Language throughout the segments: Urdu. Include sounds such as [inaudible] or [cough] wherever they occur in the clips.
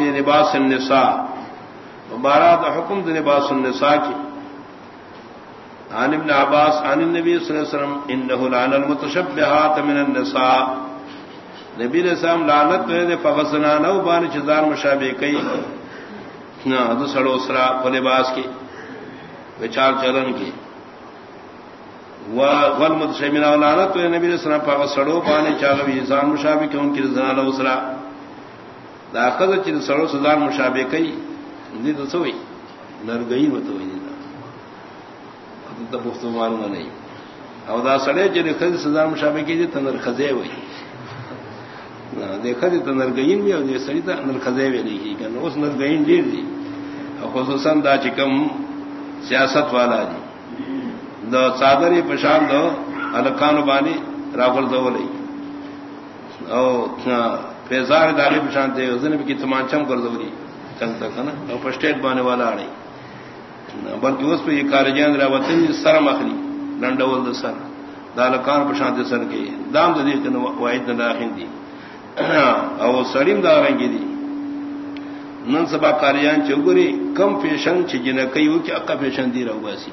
فی لباس النساء. مبارات حکم د لباس النساء کی. عن ابن عباس، عن النبي صلی اللہ علیہ وسلم انه لعن المتشبهات من النساء. نبی علیہ السلام لعنت دے فغسنا نو بان چزار مشابہ کئی. نہ ادو سڑو سرا لباس کی وچار چلن کی. ول متشمن لعنت نبی علیہ السلام فغسڑو بان چاغ وی انسان مشابہ کیوں کی زنا لو سرا. دا خذ چ سڑو سزار مشابہ کئی دی تو سوئی نر گئی متوئی معلوم نہیں او دا سڑے جن خد سزا مشابہ کی تندر خزے ہوئی دیکھا دی تندر گئین بھی اور سڑی تھا اندر خزے ہوئے نہیں کی کہ اس نر گئین ڈیر دی خصوصاً دا چکم سیاست والا جی دا چادر پشان دو الکان بانی راغل دو لئی او پیزار داغی پشان دے اس بھی کی تمانچم کر دو رہی چنگ تک نا او پسٹیٹ بانے والا آڑی. بلکہ اس پہ یہ کارجین وطن جی سر مخلی لنڈول سر. دالکان پرشانت سر کے دام دے واحد داخل دی. [clears throat] او سڑیم داریں گی دی. نن سبا کاریان چوگری کم پیشن چ جن کئیو کہ اکا پیشن دی رہو اسی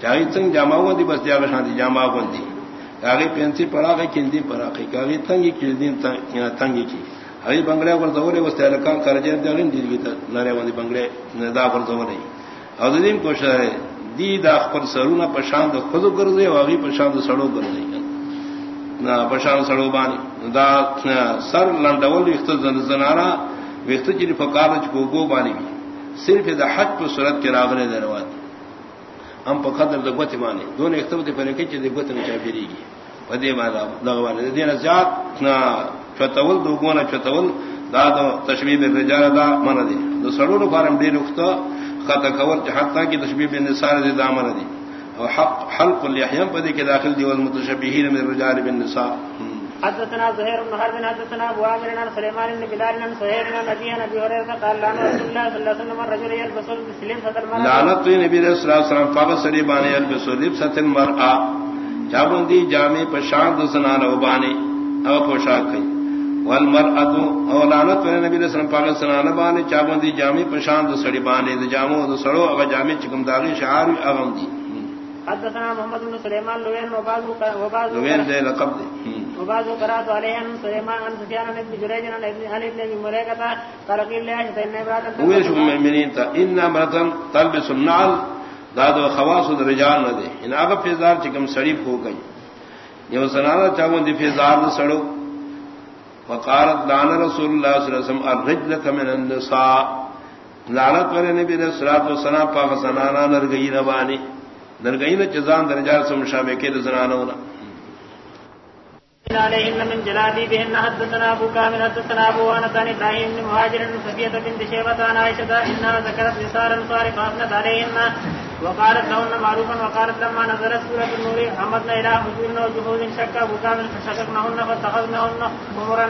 چاہی تنگ جامع ہوا دی بس دیا شانتی جامع ہوا دی کاغی پینسی پڑا گئی کندی پڑا گئی کاغی تنگی کی دین تنگی کی. ہری بنگلے پر زورے بس دیا لکان کارجین دارین دی گی نرے وندی بنگلے ندا پر زورے ادیم کو شہر دی دا پر سرونا پشاند خود کر دے واگی پشاند سڑو کر دے نہ پشاند سڑو بانی دا سر لنڈول وقت زنارا وقت چی فکار کو گو بانی بھی صرف دا حج پر صورت کے راغلے دے ہم پا قدر دا گوتی مانی دون اختبت پر اکی چی دا گوتی نچا پھری گی ودی مانا لغوانی دینا زیاد چوتول دو گونا چوتول دا دا تشبیب الرجال دا مانا دی. دا سڑو نو فارم دیر اختو خطا کور حتا کی تشبیہ بن نساء دی دامن دی. او حق حلق الیحیم پدی کے داخل دی والمتشبہین من الرجال بالنساء حدثنا زهير بن حرب، حدثنا ابو عامر عن سليمان بن بلال عن سهير بن نبي نبي هريره قال لنا رسول الله صلى الله عليه وسلم، الرجل يلبس المسلم ستر المرأة. لعنت نبی صلی اللہ علیہ وسلم، فقط سری بانے يلبس لبسة المرأة. جابن دی جامع پشان دسنا نو بانے او پوشاک کئی. والمرأة اولانت و نبی علیہ السلام پاک سنانہ بانے چاہوں دی جامع پشان دو سڑی بانے دو جامع دو سڑو، اگا جامع چکم داغی شعار اغم دی. حدثنا محمد بن سليمان لوين وبعض وبعض لوين ده لقب دي. وبعض قرات عليه ان سليمان ان سفيان بن جريج عن ابن علي بن ابي مليكه قال قيل له ان امراه هو شو المؤمنين تا ان امراه تلبس النعل. دادو خواص الرجال نہ دے ان اگا فیزار چکم سڑی ہو گئی. یہ سنانا چاہوں دی فیزار سڑو. وقالت لعن رسول الله صلى الله عليه وسلم الرجل من النساء. لعنت ور نبی علیہ الصلوۃ والسلام پاک سنانا نرگئی نبانی نرگئی نے جزان درجات سے مشابہ کے زنانوں نا عليهن من جلادي بهن حدثنا ابو كامل حدثنا ابو وانا ثاني ابراهيم بن مهاجر بن سفية بنت شيبة عن عائشة انها ذكرت نسار صارف افنت عليهن وقالت لهن معروفا وقالت لما نزلت سورة النور حمدنا الى حجورنا وجهود شك ابو كامل فشككنهن فاتخذنهن خمرا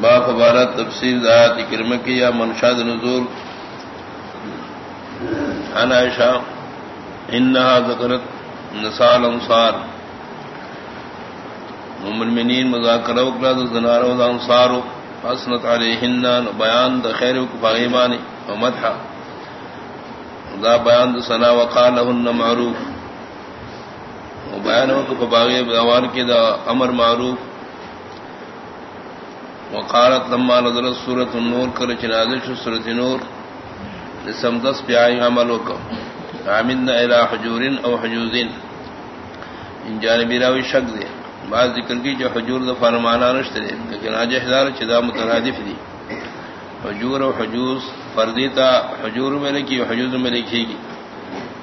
باپ بارہ تفصیل ذات کرم کی یا منشاد نزول۔ عن عائشہ، انہا ذکرت نسال انصار ممنین مذاکرہ اکلا دا زنارو دا انصارو حسنت علیہن بیان دا خیر باغیمانی و مدحا۔ دا بیان دا سنا وقال لہن معروف۔ بیان وقف باغی باوان کی دا امر معروف۔ وقالت لما نظر سورة النور کر چنازش سورة نور. لسمدس بیائی عمل وکم عامدنا الى حجور او حجوزین ان جانبی راوی شک دے. بعض ذکر کی جو حجور دا فرمانا نشتے دے. لیکن آج احضار چدا مترادف دی. حجور و حجوز فردی تا حجور میں لکی و حجوز میں لکھی گی.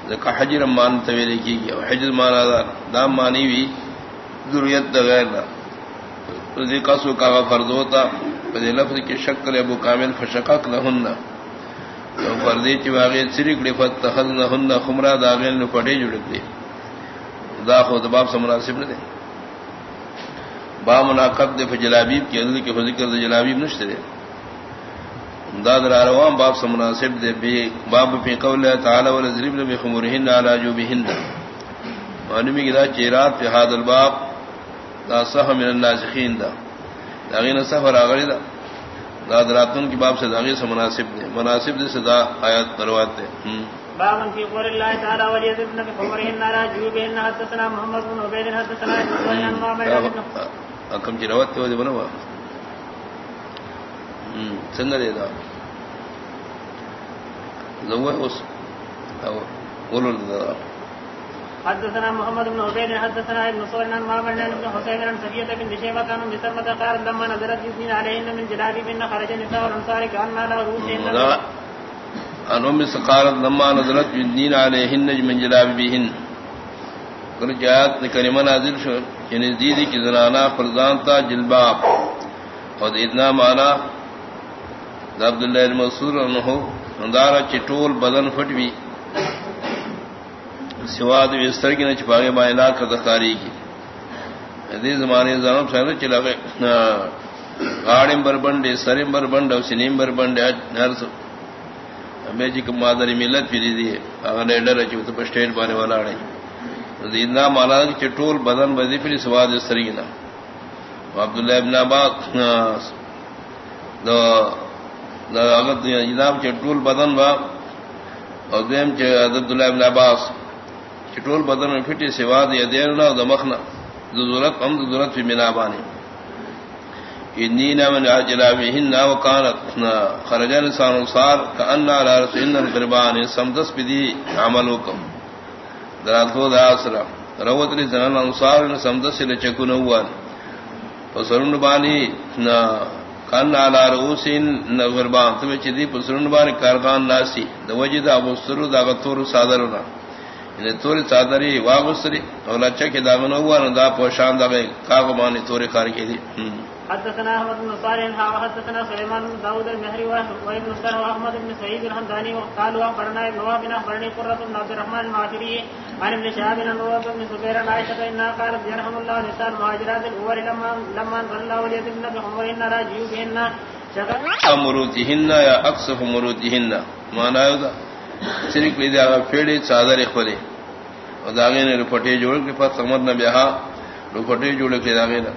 ذکا حجر مان توی لکھی گی. حجر مانا دا دام مانی بھی ذریت دا غیر دا. رضی قصو کا فرض ہوتا پدے لفظ کی شکل ابو کامل فشقق لہن فردی چی واغی سرک لی فتخذنہن خمرہ داغین نے پڑے جڑک دی دا خود باب سے مناسب نہ دے با مناقب دے فجلابیب کی عدل کے فذکر دے جلابیب نشتے دے داد روان باب سے مناسب دے بھی باب فی قول تعالی والذرب بخمرهن على جوبهن. معلومی کی دا چیرات فی هذا الباب دا صح من الناسخین دا. داغین سفر آغری دا. داد راتن کی باب سے داغی سے مناسب دے. مناسب دے سے دا آیات پروات دے. باب في قول الله تعالى وليذبن بخمرهن على جوبهن حدثنا محمد بن عبيد حدثنا ابن معمر کم چی روات تے بنوا سنگ دے دا. حدثنا محمد بن عبيد حدثنا ابن صورنا ما بن ابن حسين بن سفية بن شيبة كانوا بسرمة قال لما نزلت يسنين عليهن من جلاب بن خرج النساء والانصار كأنما له رؤوسهن ان ام سقارت لما نزلت يدين عليهن من جلاب بهن. کل جات کلمہ نازل شو یعنی دیدی کی زنانا فرزان تا جلباب. اور اتنا مانا عبداللہ المسور انہو اندارا چٹول بدن فٹوی سواد بستر کی نہ چھپاگے مائلہ کا دخاری کی ادی زمانے زنم سہر چلا گئے گاڑیم بر بنڈے سریم بر بنڈ اور سنیم بر بنڈے ہر سو ہمیں جی کو مادری ملت پھری دی ہے اگر ڈر ہے تو اسٹیٹ بانے والا اڑے دینا مانا کہ چٹول بدن بدی پھر سواد بستر کی نا عبداللہ ابن عباس دو اگر جناب چٹول بدن با اور دیم عبد اللہ ابن عباس چٹول بدن میں پھٹی سوا دیا دینا دمخنا ضرورت، ہم ضرورت بھی منا بانی. ادنینا من جلابهن وكانت خرج انسان صار كان على رسولنا القربان، سمدس پی بدي عملكم دراتو داسرا روت لي زنان انصار سمدس لچكون هو وسرن بانی کان علی رؤسین نغربان تو چدی پسرن بار کارخان ناسی د وجد ابو سرو دا غتور صادرنا ان تور صادری واغسری او لچ کے دامن ہوا دا پوشان دا کاغ مانی تور کار کی دی حدثنا احمد بن صالح حدثنا سليمان بن داود المهري وابن سهل واحمد بن سعيد الحمداني وقالوا اخبرنا ابن وهب اخبرني قرة بن عبد الرحمن المعافري عن ابن شهاب بن عروة بن زبير عن عائشة انها قالت يرحم الله نساء المهاجرات الاول لما لما انزل الله وليتبن بحمرهن لا جيوبهن مروتهن یا اقصف مروتهن مانا ہے صرف لیدے دیا پھیڑے چادر خودے اور داغے نے رپٹے جوڑ کے پاس سمجھ نہ بیہا رپٹے جوڑ کے داغے نہ